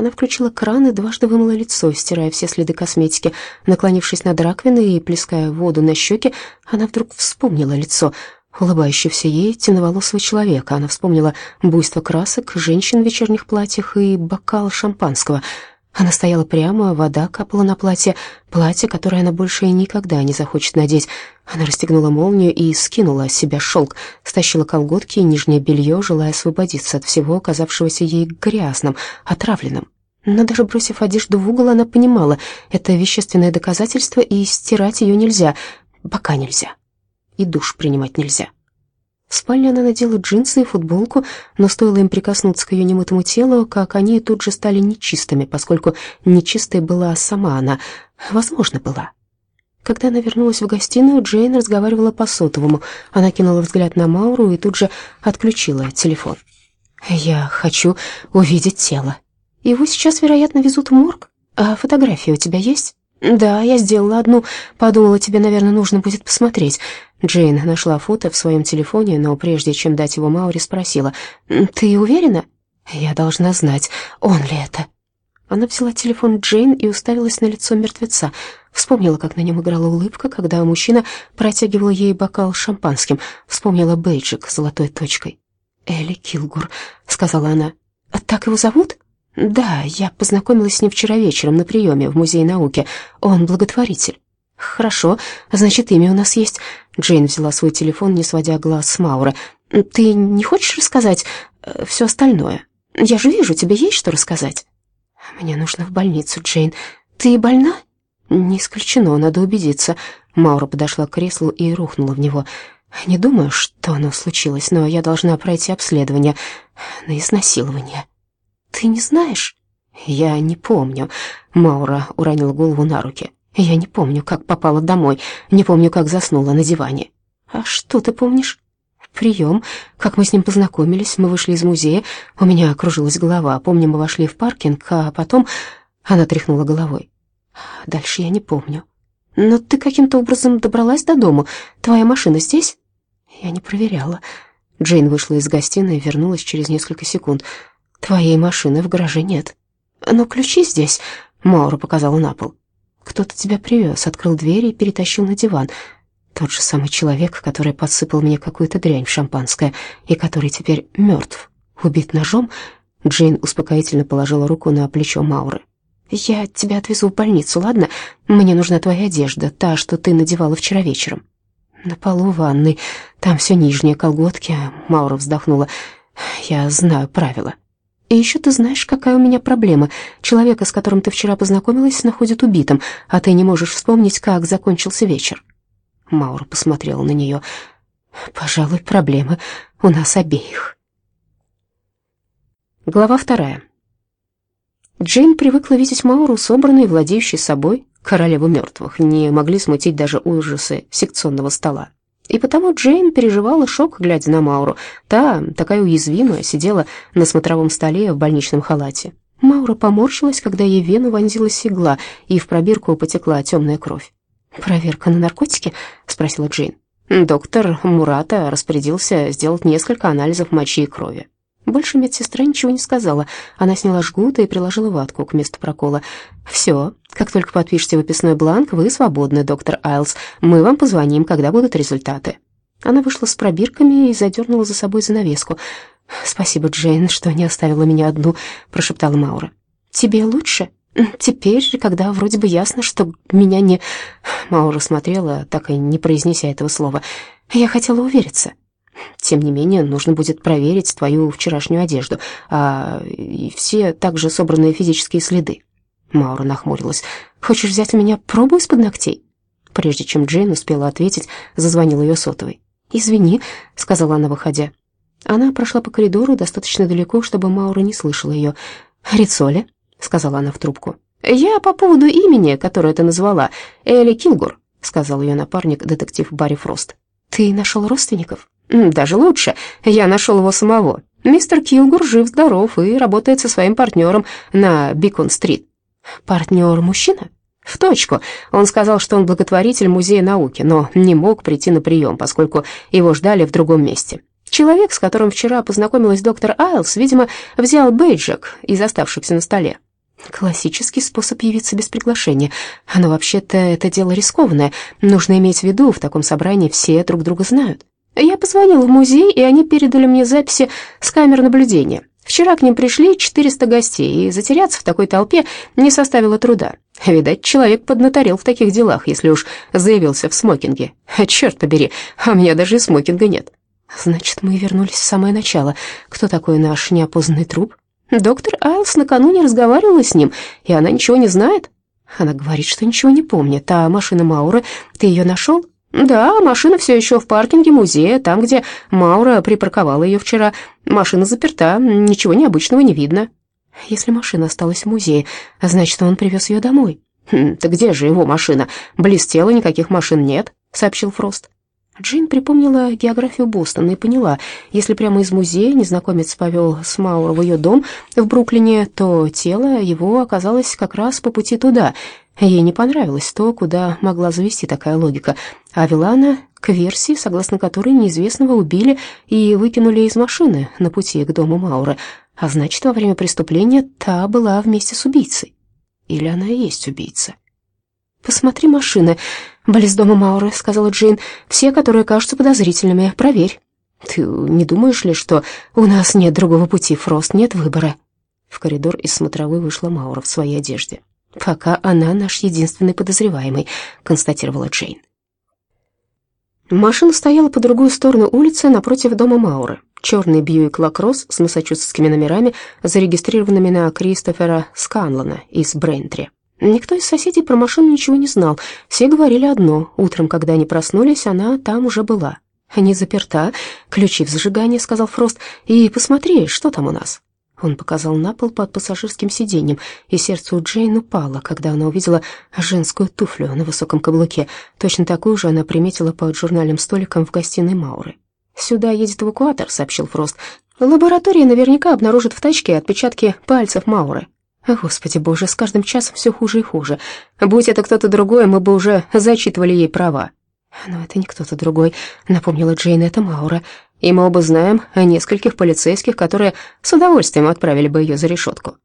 Она включила кран и дважды вымыла лицо, стирая все следы косметики. Наклонившись над раковиной и плеская воду на щеки, она вдруг вспомнила лицо улыбающегося ей темноволосого человека. Она вспомнила буйство красок, женщин в вечерних платьях и бокал шампанского — она стояла прямо, вода капала на платье, платье, которое она больше никогда не захочет надеть. Она расстегнула молнию и скинула с себя шелк, стащила колготки и нижнее белье, желая освободиться от всего, оказавшегося ей грязным, отравленным. Но даже бросив одежду в угол, она понимала, это вещественное доказательство, и стирать ее нельзя, пока нельзя, и душ принимать нельзя. В спальне она надела джинсы и футболку, но стоило им прикоснуться к ее немытому телу, как они тут же стали нечистыми, поскольку нечистой была сама она, возможно, была. Когда она вернулась в гостиную, Джейн разговаривала по сотовому. Она кинула взгляд на Мауру и тут же отключила телефон. «Я хочу увидеть тело. Его сейчас, вероятно, везут в морг. А фотографии у тебя есть?» «Да, я сделала одну. Подумала, тебе, наверное, нужно будет посмотреть». Джейн нашла фото в своем телефоне, но прежде чем дать его Маури, спросила, «Ты уверена?» «Я должна знать, он ли это». Она взяла телефон Джейн и уставилась на лицо мертвеца. Вспомнила, как на нем играла улыбка, когда мужчина протягивал ей бокал шампанским. Вспомнила бейджик с золотой точкой. «Элли Килгур», — сказала она. «Так его зовут?» «Да, я познакомилась с ним вчера вечером на приеме в Музее науки. Он благотворитель». «Хорошо, значит, имя у нас есть». Джейн взяла свой телефон, не сводя глаз с Маура. «Ты не хочешь рассказать э, все остальное? Я же вижу, тебе есть что рассказать». «Мне нужно в больницу, Джейн. Ты больна?» «Не исключено, надо убедиться». Маура подошла к креслу и рухнула в него. «Не думаю, что оно случилось, но я должна пройти обследование на изнасилование». «Ты не знаешь?» «Я не помню». Маура уронила голову на руки. Я не помню, как попала домой, не помню, как заснула на диване. А что ты помнишь? Прием, как мы с ним познакомились, мы вышли из музея, у меня окружилась голова. Помню, мы вошли в паркинг, а потом она тряхнула головой. Дальше я не помню. Но ты каким-то образом добралась до дома? Твоя машина здесь? Я не проверяла. Джейн вышла из гостиной и вернулась через несколько секунд. Твоей машины в гараже нет. Но ключи здесь, Маура показала на пол. Кто-то тебя привез, открыл дверь и перетащил на диван. Тот же самый человек, который подсыпал мне какую-то дрянь в шампанское и который теперь мертв, убит ножом. Джейн успокоительно положила руку на плечо Мауры. «Я тебя отвезу в больницу, ладно? Мне нужна твоя одежда, та, что ты надевала вчера вечером». «На полу ванной, там все нижние колготки», — Маура вздохнула. «Я знаю правила». И еще ты знаешь, какая у меня проблема. Человека, с которым ты вчера познакомилась, находят убитым, а ты не можешь вспомнить, как закончился вечер». Маура посмотрела на нее. «Пожалуй, проблемы у нас обеих». Глава вторая. Джейн привыкла видеть Мауру собранной и владеющей собой, королеву мертвых, не могли смутить даже ужасы секционного стола. И потому Джейн переживала шок, глядя на Мауру. Та, такая уязвимая, сидела на смотровом столе в больничном халате. Маура поморщилась, когда ей вену вонзилась игла, и в пробирку потекла темная кровь. «Проверка на наркотики?» — спросила Джейн. Доктор Мурата распорядился сделать несколько анализов мочи и крови. Больше медсестра ничего не сказала. Она сняла жгут и приложила ватку к месту прокола. «Все, как только подпишете выписной бланк, вы свободны, доктор Айлс. Мы вам позвоним, когда будут результаты». Она вышла с пробирками и задернула за собой занавеску. «Спасибо, Джейн, что не оставила меня одну», — прошептала Маура. «Тебе лучше? Теперь, когда вроде бы ясно, что меня не...» Маура смотрела, так и не произнеся этого слова. «Я хотела увериться». Тем не менее, нужно будет проверить твою вчерашнюю одежду, а и все также собранные физические следы. Маура нахмурилась. Хочешь взять у меня пробу из-под ногтей? Прежде чем Джейн успела ответить, зазвонил ее сотовый. «Извини», — сказала она, выходя. Она прошла по коридору достаточно далеко, чтобы Маура не слышала ее. «Рицоли», — сказала она в трубку. «Я по поводу имени, которое ты назвала, Элли Килгур», — сказал ее напарник, детектив Барри Фрост. «Ты нашел родственников?» Даже лучше, я нашел его самого. Мистер Килгур жив-здоров и работает со своим партнером на Бикон-стрит. Партнер мужчина? В точку. Он сказал, что он благотворитель музея науки, но не мог прийти на прием, поскольку его ждали в другом месте. Человек, с которым вчера познакомилась доктор Айлс, видимо, взял бейджик из оставшихся на столе. Классический способ явиться без приглашения. Но вообще-то это дело рискованное. Нужно иметь в виду, в таком собрании все друг друга знают. Я позвонил в музей, и они передали мне записи с камер наблюдения. Вчера к ним пришли 400 гостей, и затеряться в такой толпе не составило труда. Видать, человек поднаторел в таких делах, если уж заявился в смокинге. Черт побери, а у меня даже и смокинга нет. Значит, мы вернулись в самое начало. Кто такой наш неопознанный труп? Доктор Айлс накануне разговаривала с ним, и она ничего не знает. Она говорит, что ничего не помнит. А машина Мауры, ты ее нашел? Да, машина все еще в паркинге музея, там, где Маура припарковала ее вчера. Машина заперта, ничего необычного не видно. Если машина осталась в музее, значит, он привез ее домой. «Хм, «Так где же его машина? Близ тела никаких машин нет», — сообщил Фрост. Джин припомнила географию Бостона и поняла, если прямо из музея незнакомец повел Смаура в ее дом в Бруклине, то тело его оказалось как раз по пути туда. Ей не понравилось то, куда могла завести такая логика, а вела она к версии, согласно которой неизвестного убили и выкинули из машины на пути к дому Маура, а значит, во время преступления та была вместе с убийцей. Или она и есть убийца. «Посмотри машины близ дома Мауры», — сказала Джейн. «Все, которые кажутся подозрительными. Проверь». «Ты не думаешь ли, что у нас нет другого пути, Фрост, нет выбора?» В коридор из смотровой вышла Маура в своей одежде. «Пока она наш единственный подозреваемый», — констатировала Джейн. Машина стояла по другую сторону улицы напротив дома Мауры. Черный Бьюик Лакросс с массачусетскими номерами, зарегистрированными на Кристофера Сканлона из Брентри. Никто из соседей про машину ничего не знал. Все говорили одно. Утром, когда они проснулись, она там уже была. «Не заперта. Ключи в зажигании», — сказал Фрост. «И посмотри, что там у нас». Он показал на пол под пассажирским сиденьем, и сердце у Джейн упало, когда она увидела женскую туфлю на высоком каблуке. Точно такую же она приметила под журнальным столиком в гостиной Мауры. «Сюда едет эвакуатор», — сообщил Фрост. «Лаборатория наверняка обнаружит в тачке отпечатки пальцев Мауры. Господи боже, с каждым часом все хуже и хуже. Будь это кто-то другой, мы бы уже зачитывали ей права. Но это не кто-то другой, напомнила Джейн, это Маура. И мы оба знаем о нескольких полицейских, которые с удовольствием отправили бы ее за решетку.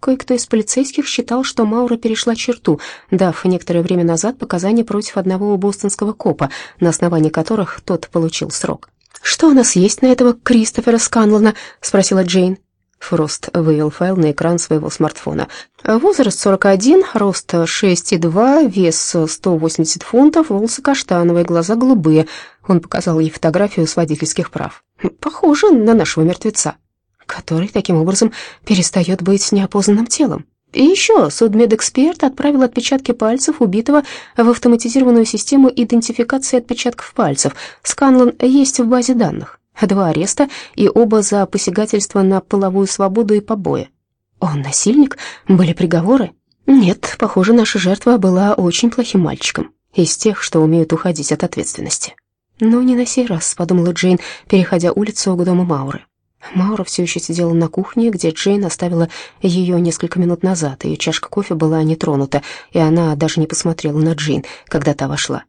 Кое-кто из полицейских считал, что Маура перешла черту, дав некоторое время назад показания против одного бостонского копа, на основании которых тот получил срок. «Что у нас есть на этого Кристофера Сканлона?» — спросила Джейн. Фрост вывел файл на экран своего смартфона. Возраст 41, рост 6,2, вес 180 фунтов, волосы каштановые, глаза голубые. Он показал ей фотографию с водительских прав. Похоже на нашего мертвеца, который таким образом перестает быть неопознанным телом. И еще судмедэксперт отправил отпечатки пальцев убитого в автоматизированную систему идентификации отпечатков пальцев. Сканлон есть в базе данных. Два ареста и оба за посягательство на половую свободу и побои. Он насильник? Были приговоры? Нет, похоже, наша жертва была очень плохим мальчиком, из тех, что умеют уходить от ответственности. Но не на сей раз, подумала Джейн, переходя улицу к дому Мауры. Маура все еще сидела на кухне, где Джейн оставила ее несколько минут назад. Ее чашка кофе была не тронута, и она даже не посмотрела на Джейн, когда та вошла.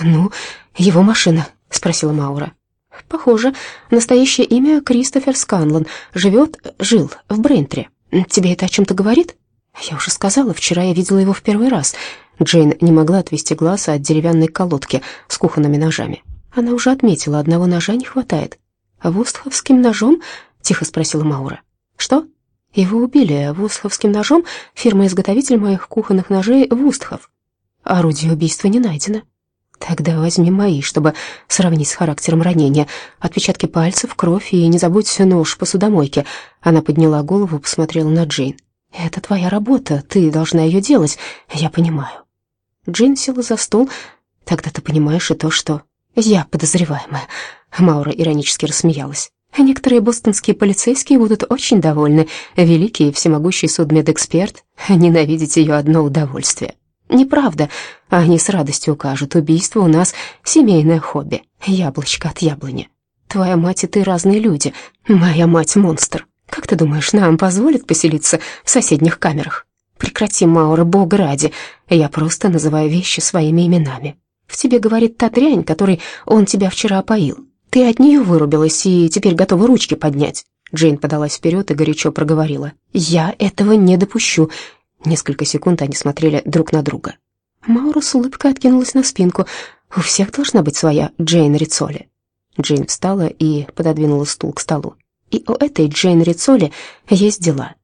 «Ну, его машина?» — спросила Маура. Похоже, настоящее имя Кристофер Сканлон. Живет, жил в Брентре. Тебе это о чем-то говорит? Я уже сказала, вчера я видела его в первый раз. Джейн не могла отвести глаз от деревянной колодки с кухонными ножами. Она уже отметила, одного ножа не хватает. «Вустховским ножом?» — тихо спросила Маура. «Что?» «Его убили Вустховским ножом, фирма-изготовитель моих кухонных ножей Вустхов. Орудие убийства не найдено». Тогда возьми мои, чтобы сравнить с характером ранения. Отпечатки пальцев, кровь и не забудь нож посудомойке. Она подняла голову, посмотрела на Джейн. Это твоя работа, ты должна ее делать. Я понимаю. Джейн села за стол. Тогда ты понимаешь и то, что я подозреваемая. Маура иронически рассмеялась. Некоторые бостонские полицейские будут очень довольны. Великий и всемогущий судмедэксперт. Ненавидеть ее одно удовольствие. Неправда. Они с радостью укажут. Убийство у нас семейное хобби. Яблочко от яблони. Твоя мать и ты разные люди. Моя мать монстр. Как ты думаешь, нам позволят поселиться в соседних камерах? Прекрати, Маура, бога ради. Я просто называю вещи своими именами. В тебе говорит та дрянь, которой он тебя вчера опоил. Ты от нее вырубилась и теперь готова ручки поднять. Джейн подалась вперед и горячо проговорила. «Я этого не допущу». Несколько секунд они смотрели друг на друга. Маура с улыбкой откинулась на спинку. «У всех должна быть своя Джейн Рицоли». Джейн встала и пододвинула стул к столу. «И у этой Джейн Рицоли есть дела».